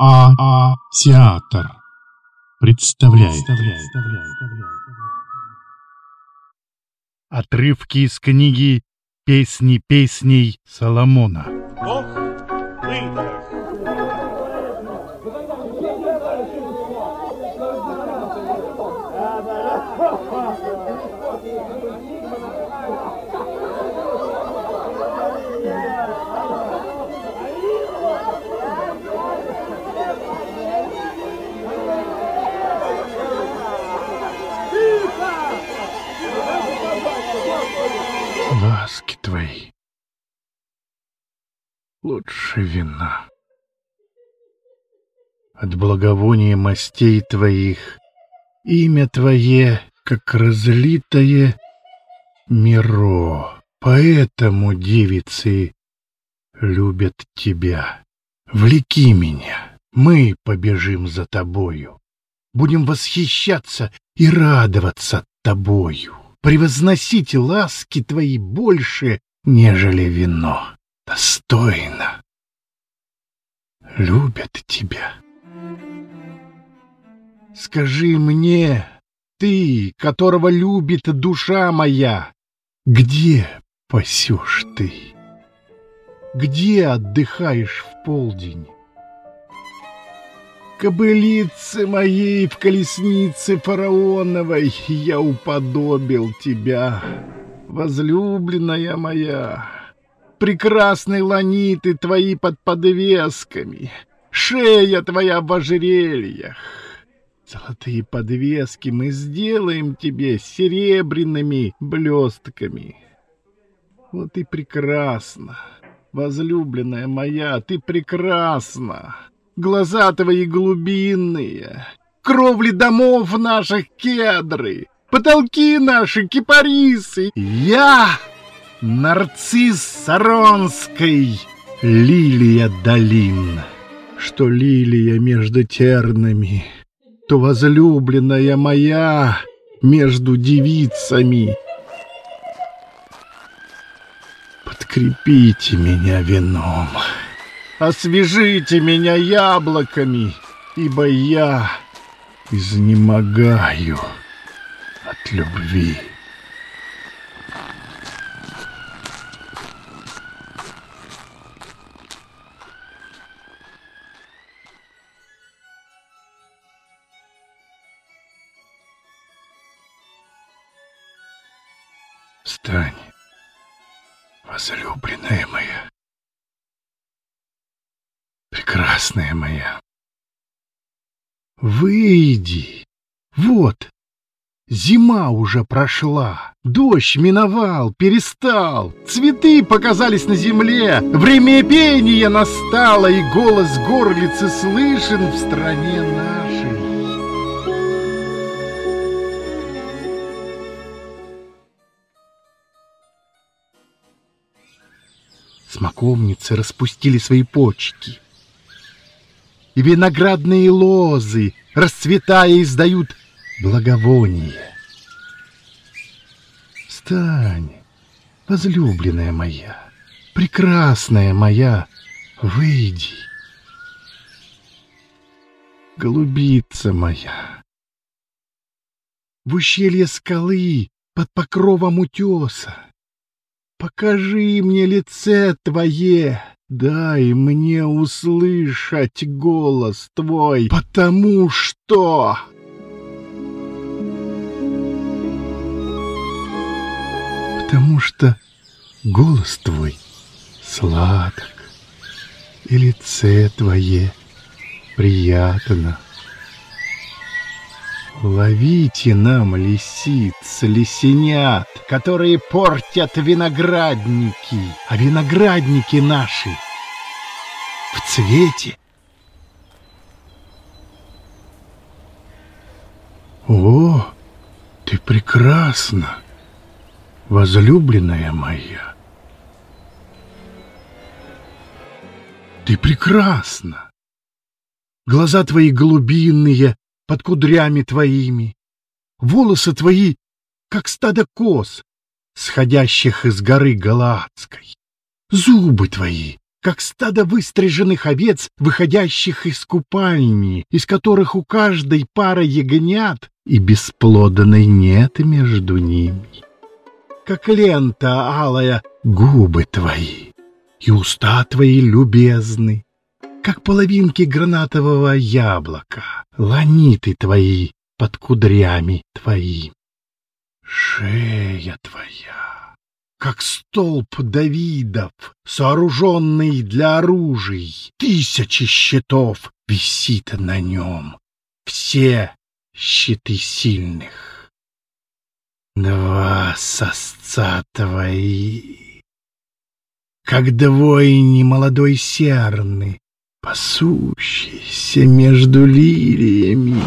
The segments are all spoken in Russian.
А, театр представляет. Отрывки из книги «Песни песней Соломона». Ох, лучше вина. От благовония мастей твоих имя твое, как разлитое миро. Поэтому девицы любят тебя. Влеки меня, мы побежим за тобою. Будем восхищаться и радоваться тобою. превозносить ласки твои больше, нежели вино достойно. Любят тебя. Скажи мне, ты, которого любит душа моя, где пасешь ты? Где отдыхаешь в полдень? Кобылице моей в колеснице фараоновой я уподобил тебя, возлюбленная моя прекрасны ланиты твои под подвесками, шея твоя в ожерельях. Золотые подвески мы сделаем тебе серебряными блестками. Вот и прекрасно, возлюбленная моя, ты прекрасна. Глаза твои глубинные, кровли домов наших кедры, потолки наши кипарисы. Я нарцисс Саронской, лилия долин, что лилия между тернами, то возлюбленная моя между девицами. Подкрепите меня вином, освежите меня яблоками, ибо я изнемогаю от любви. Зима уже прошла. Дождь миновал, перестал. Цветы показались на земле. Время пения настало, и голос горлицы слышен в стране нашей. Смоковницы распустили свои почки. И виноградные лозы, расцветая, издают благовоние. «Отстань! Возлюбленная моя! Прекрасная моя! Выйди!» «Голубица моя!» В ущелье скалы, под покровом утеса, Покажи мне лице твое, дай мне услышать голос твой, потому что... потому что голос твой сладок, и лице твое приятно. Ловите нам лисиц, лисенят, которые портят виноградники, а виноградники наши в цвете. О, ты прекрасна! возлюбленная моя. Ты прекрасна. Глаза твои голубинные, под кудрями твоими. Волосы твои, как стадо коз, сходящих из горы Галаадской. Зубы твои, как стадо выстриженных овец, выходящих из купальни, из которых у каждой пара ягнят, и бесплодной нет между ними. Как лента алая губы твои и уста твои любезны, как половинки гранатового яблока, ланиты твои под кудрями твои. Шея твоя, как столб Давидов, сооруженный для оружий, тысячи щитов висит на нем, все щиты сильных. Два как двое войни молодой серны, пасущийся между лилиями.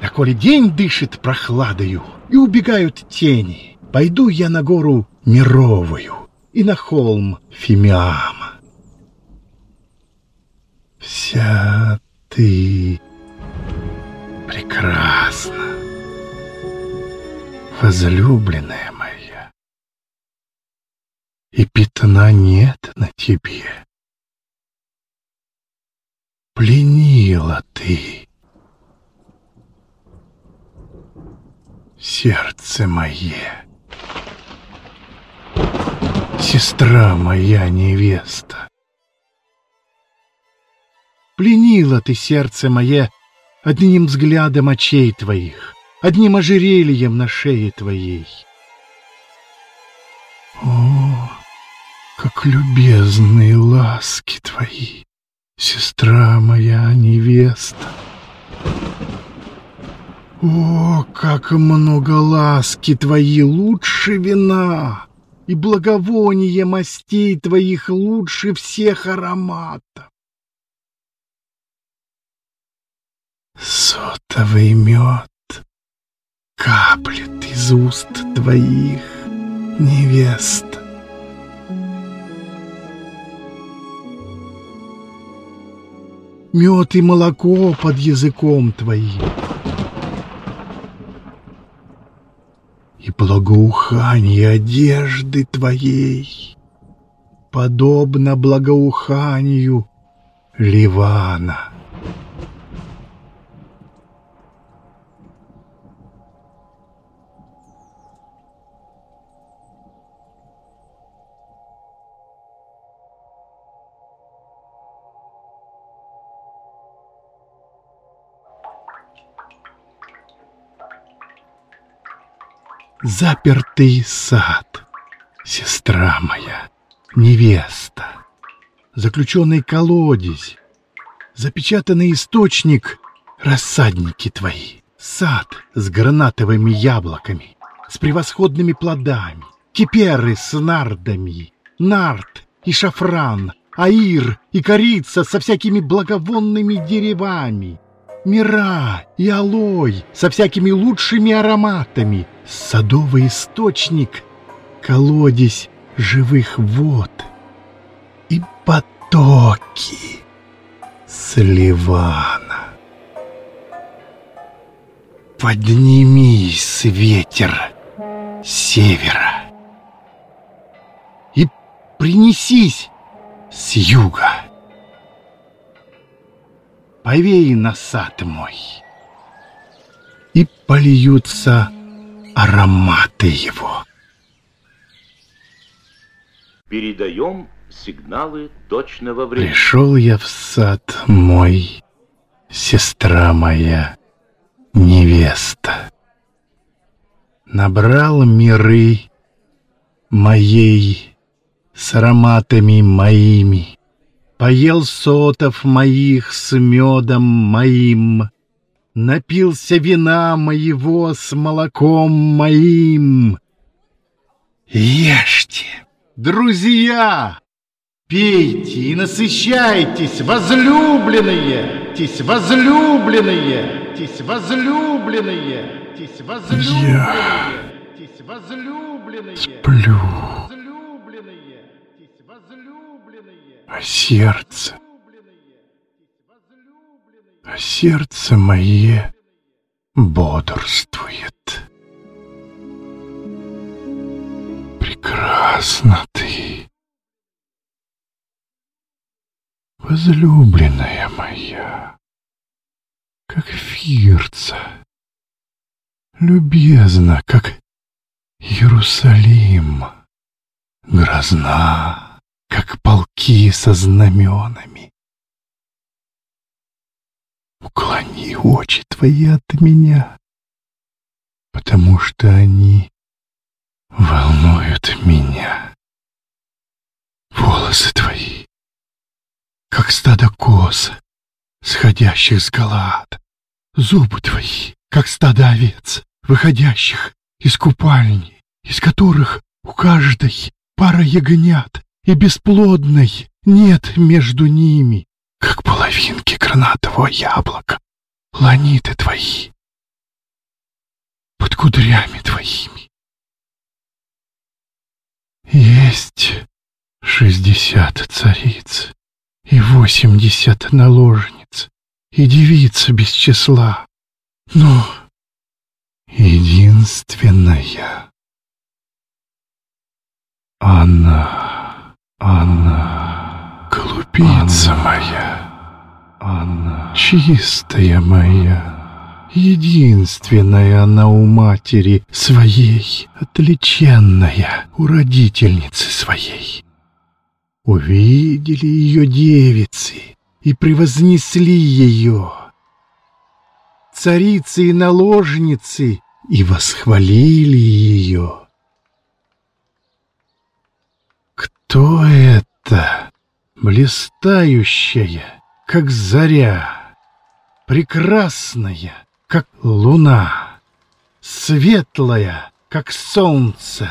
А коли день дышит прохладою, и убегают тени, пойду я на гору Мировую и на холм Фимиама. Вся ты прекрасна возлюбленная моя, и пятна нет на тебе. Пленила ты сердце мое, сестра моя невеста. Пленила ты сердце мое одним взглядом очей твоих — Одни ожерельем на шее твоей. О, как любезные ласки твои, сестра моя невеста! О, как много ласки твои лучше вина, и благовоние мастей твоих лучше всех ароматов. Сотовый мед каплет из уст твоих, невест, Мед и молоко под языком твоим. И благоухание одежды твоей, подобно благоуханию Ливана. запертый сад. Сестра моя, невеста, заключенный колодезь, запечатанный источник, рассадники твои, сад с гранатовыми яблоками, с превосходными плодами, киперы с нардами, нард и шафран, аир и корица со всякими благовонными деревами — мира, ялой, со всякими лучшими ароматами, садовый источник, колодец живых вод и потоки сливана. Ливана. Поднимись, ветер севера, и принесись с юга повеяно сатмой. И польются ароматы его. Передаем сигналы точного времени. Пришел я в сад мой, сестра моя, невеста. Набрал миры моей с ароматами моими. Поел сотов моих с медом моим, Напился вина моего с молоком моим. Ешьте, друзья, пейте и насыщайтесь, возлюбленные, тесь возлюбленные, тесь возлюбленные, тесь возлюбленные, тесь возлюбленные. Сплю. а сердце, а сердце мое бодрствует. Прекрасно ты, возлюбленная моя, как Фирца, любезна, как Иерусалим, грозна как полки со знаменами. Уклони очи твои от меня, потому что они волнуют меня. Волосы твои, как стадо коз, сходящих с Галаад, зубы твои, как стадо овец, выходящих из купальни, из которых у каждой пара ягнят, и бесплодной нет между ними, как половинки гранатового яблока, ланиты твои. Под кудрями твоими. Есть шестьдесят цариц и восемьдесят наложниц и девица без числа, но единственная она. Анна, голубица моя, Анна, чистая моя, единственная она у матери своей, отличенная у родительницы своей. Увидели ее девицы и превознесли ее, царицы и наложницы, и восхвалили ее. Что это? Блистающая, как заря, прекрасная, как луна, светлая, как солнце,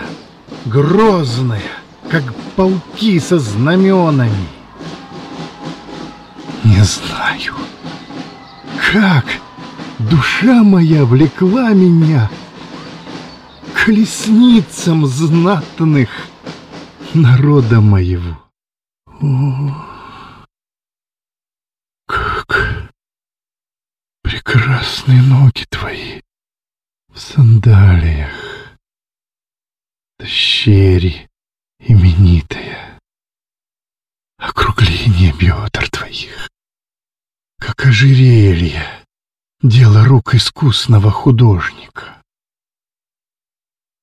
грозная, как пауки со знаменами. Не знаю, как душа моя влекла меня к колесницам знатных, народа моего. О, как прекрасные ноги твои в сандалиях, дощери именитая, округление бедр твоих, как ожерелье, дело рук искусного художника.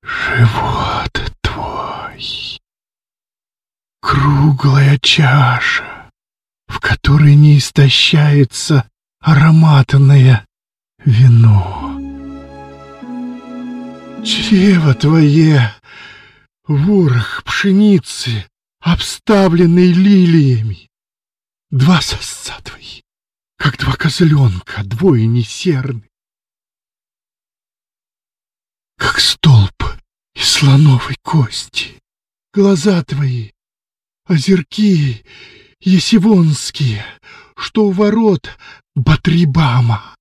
Живот Круглая чаша, в которой не истощается ароматное вино. Чрево твое, ворох пшеницы, обставленный лилиями. Два сосца твои, как два козленка, двое несерны. Как столб из слоновой кости, глаза твои, озерки есивонские, что у ворот Батрибама.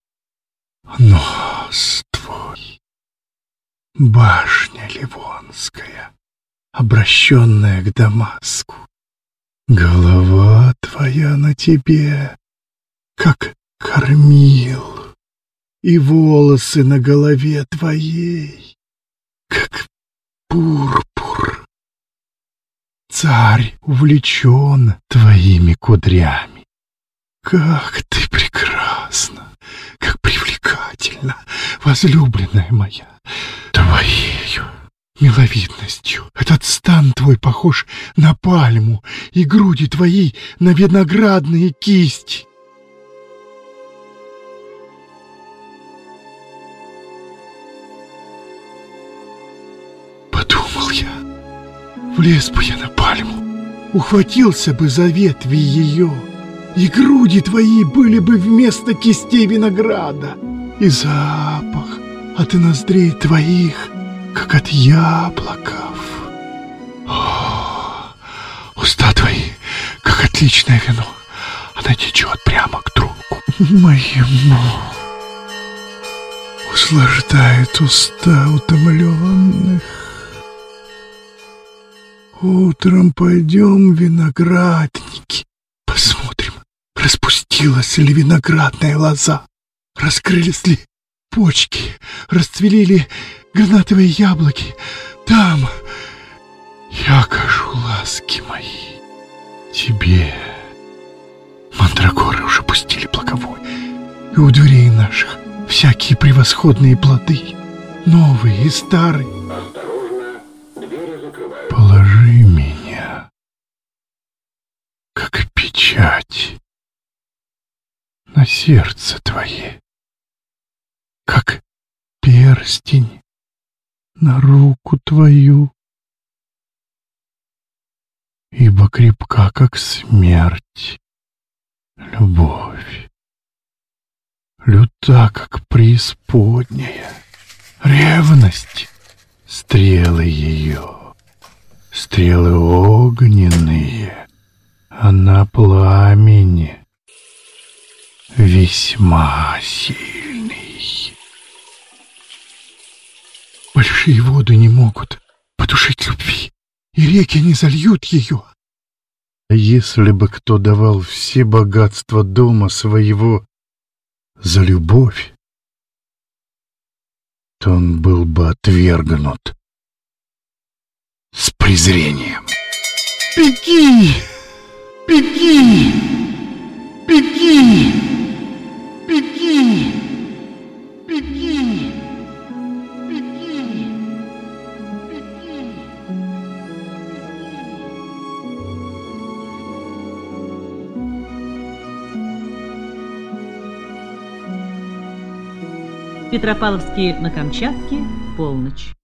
Нос твой, башня Ливонская, обращенная к Дамаску, голова твоя на тебе, как кормил, и волосы на голове твоей, как пурпур царь увлечен твоими кудрями. Как ты прекрасна, как привлекательна, возлюбленная моя, твоею миловидностью. Этот стан твой похож на пальму и груди твои на виноградные кисти. Влез бы я на пальму, ухватился бы за ветви ее, и груди твои были бы вместо кистей винограда, и запах от ноздрей твоих, как от яблоков. О, уста твои, как отличное вино, она течет прямо к другу моему. Услаждает уста утомленных. Утром пойдем в виноградники. Посмотрим, распустилась ли виноградная лоза, раскрылись ли почки, расцвели ли гранатовые яблоки. Там я окажу ласки мои тебе. Мандрагоры уже пустили плаковой, и у дверей наших всякие превосходные плоды, новые и старые. как печать на сердце твое, как перстень на руку твою. Ибо крепка, как смерть, любовь, люта, как преисподняя, ревность, стрелы ее, стрелы огненные — она пламени весьма сильный. Большие воды не могут потушить любви, и реки не зальют ее. Если бы кто давал все богатства дома своего за любовь, то он был бы отвергнут с презрением. «Беги!» Пики! Пики! Пики! Пики! Петропавловские на Камчатке, полночь.